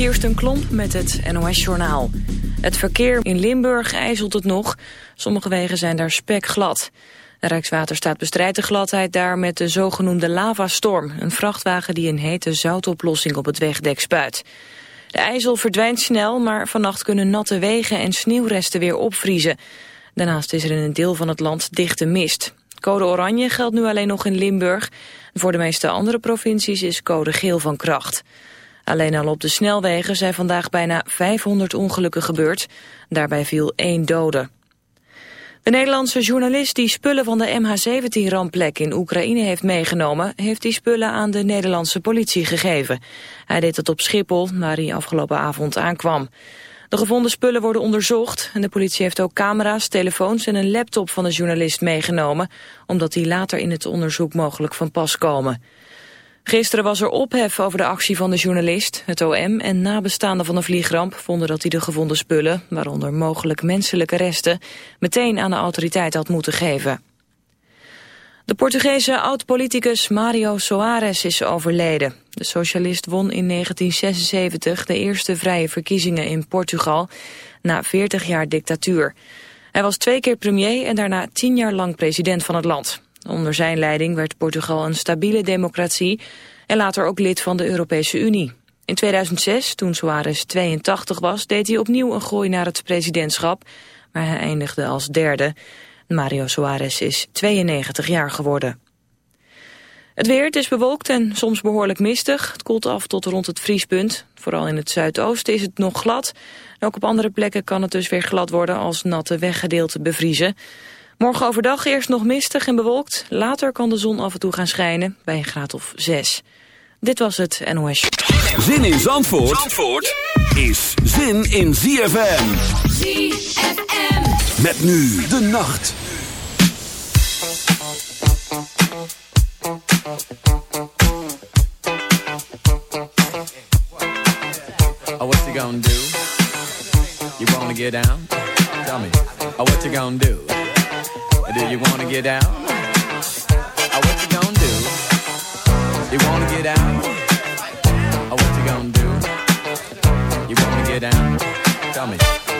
Kirsten Klomp met het NOS-journaal. Het verkeer in Limburg ijzelt het nog. Sommige wegen zijn daar spekglad. De Rijkswaterstaat bestrijdt de gladheid daar met de zogenoemde lavastorm. Een vrachtwagen die een hete zoutoplossing op het wegdek spuit. De ijzel verdwijnt snel, maar vannacht kunnen natte wegen en sneeuwresten weer opvriezen. Daarnaast is er in een deel van het land dichte mist. Code oranje geldt nu alleen nog in Limburg. Voor de meeste andere provincies is code geel van kracht. Alleen al op de snelwegen zijn vandaag bijna 500 ongelukken gebeurd. Daarbij viel één dode. De Nederlandse journalist die spullen van de MH17-rampplek in Oekraïne heeft meegenomen... heeft die spullen aan de Nederlandse politie gegeven. Hij deed het op Schiphol, waar hij afgelopen avond aankwam. De gevonden spullen worden onderzocht en de politie heeft ook camera's, telefoons en een laptop van de journalist meegenomen, omdat die later in het onderzoek mogelijk van pas komen. Gisteren was er ophef over de actie van de journalist. Het OM en nabestaanden van de vliegramp vonden dat hij de gevonden spullen, waaronder mogelijk menselijke resten, meteen aan de autoriteit had moeten geven. De Portugese oud-politicus Mario Soares is overleden. De socialist won in 1976 de eerste vrije verkiezingen in Portugal na 40 jaar dictatuur. Hij was twee keer premier en daarna tien jaar lang president van het land. Onder zijn leiding werd Portugal een stabiele democratie en later ook lid van de Europese Unie. In 2006, toen Soares 82 was, deed hij opnieuw een gooi naar het presidentschap, maar hij eindigde als derde. Mario Soares is 92 jaar geworden. Het weer, het is bewolkt en soms behoorlijk mistig. Het koelt af tot rond het vriespunt. Vooral in het zuidoosten is het nog glad. ook op andere plekken kan het dus weer glad worden als natte weggedeelten bevriezen. Morgen overdag eerst nog mistig en bewolkt. Later kan de zon af en toe gaan schijnen bij een graad of 6. Dit was het NOS. Zin in Zandvoort, Zandvoort is zin in ZFM. ZFM. Met nu de nacht. Oh, what you gonna do? You wanna get down? Tell me. Oh, what you gonna do? Do you wanna get down? Oh, what you gonna do? You wanna get down? Oh, what you gonna do? You wanna get down? Tell me.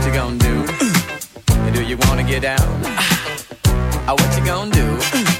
what you gonna do? Do you wanna get down? Oh, what you gonna do?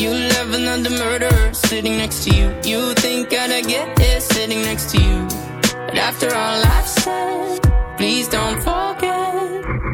You. Love another murderer sitting next to you. You think I'd get here sitting next to you. But after all I've said, please don't forget.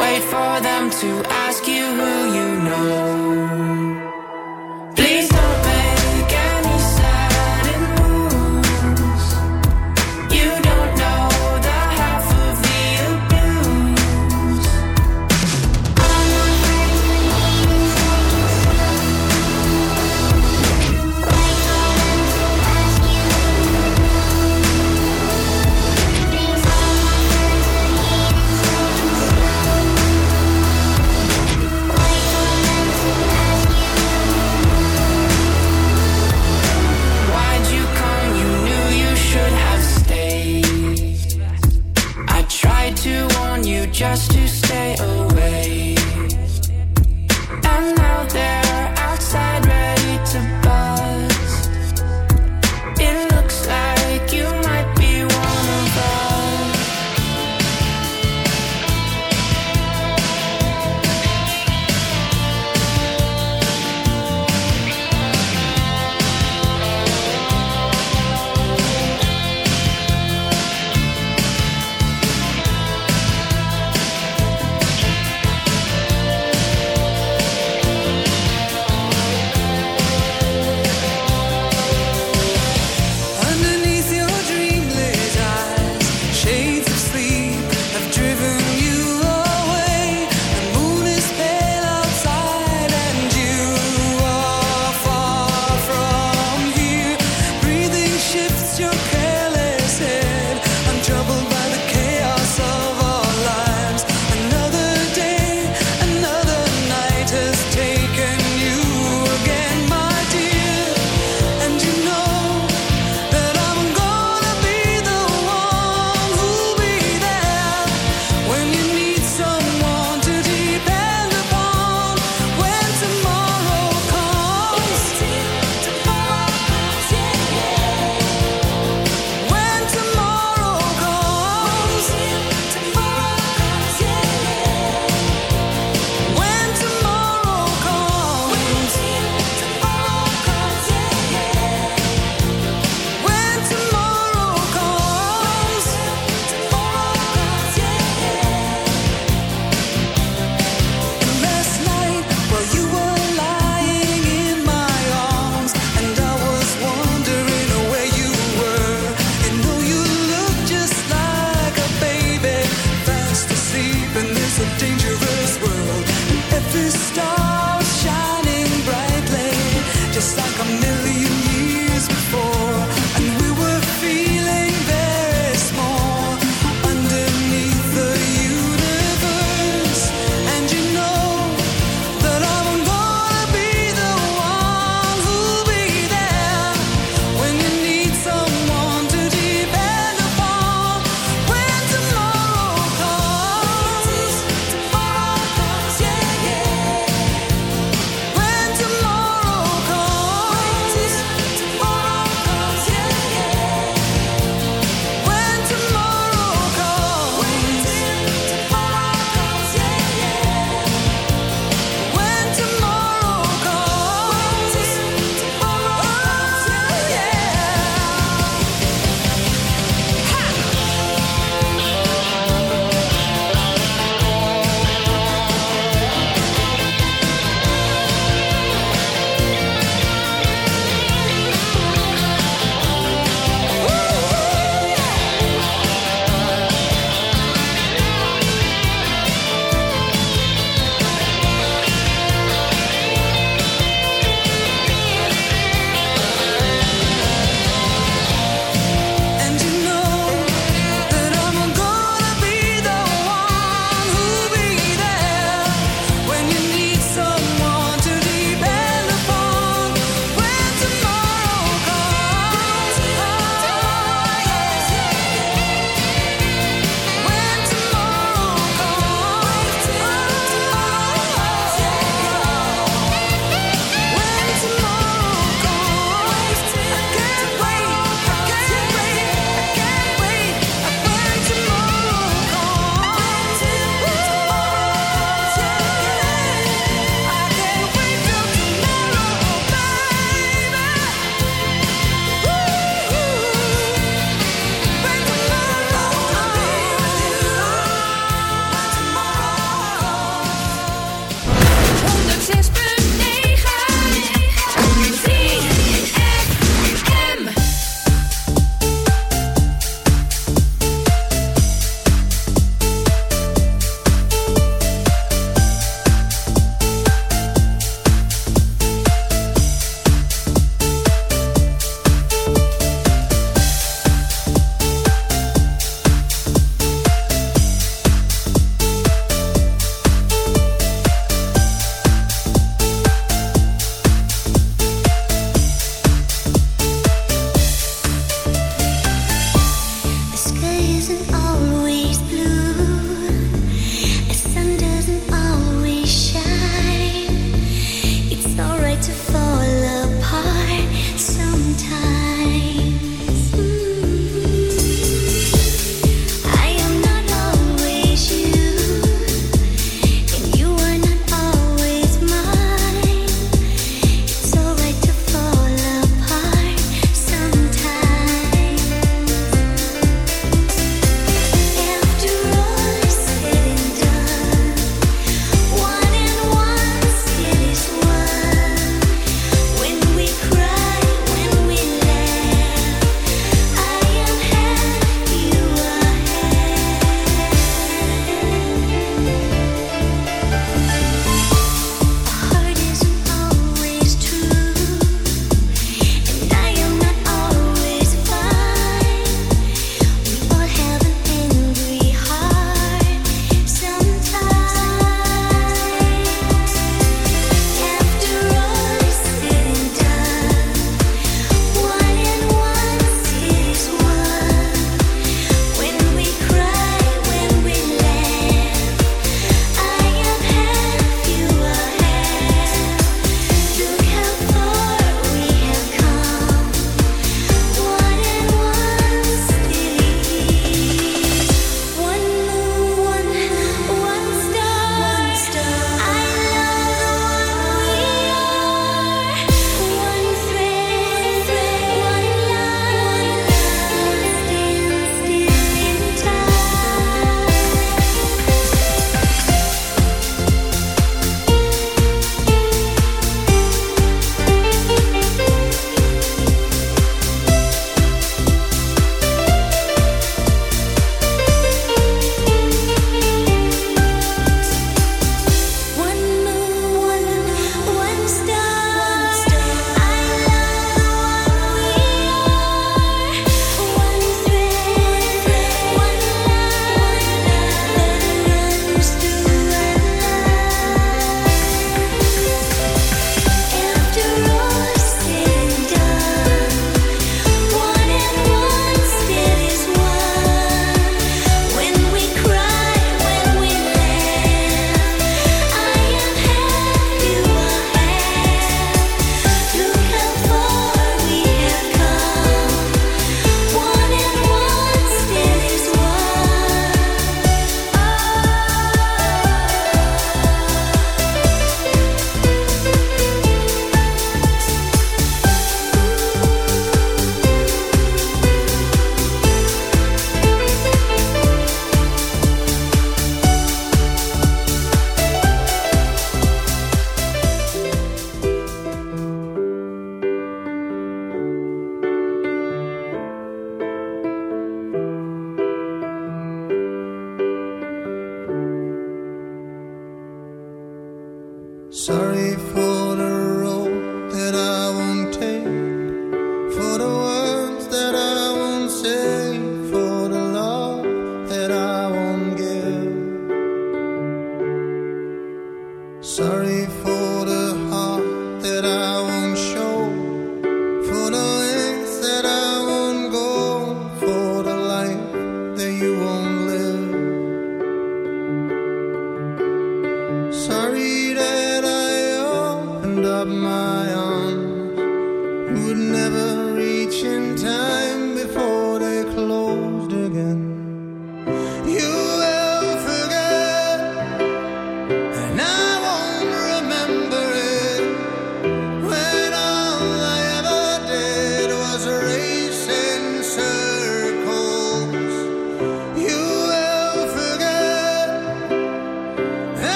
Wait for them to ask just too slow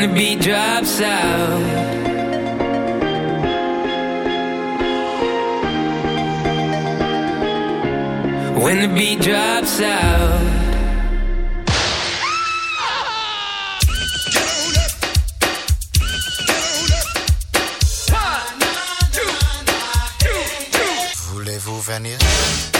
the beat drops out When the beat drops out Voulez-vous venir?